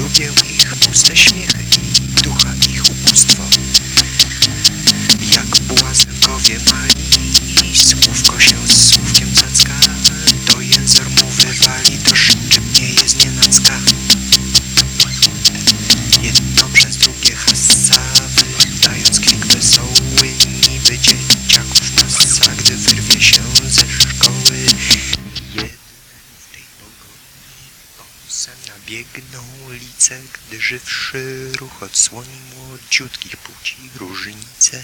Lubię ich puste śmiechy, ducha ich ubóstwo. Jak błazenkowie mali, słówko się z słówkiem cacka, to język mu wywali, troszczy mnie jest nienacka. Jedno przez drugie hassa, wydając krik wesoły, niby dzień. Biegną lice, gdy żywszy ruch odsłoni młodziutkich płci różnice.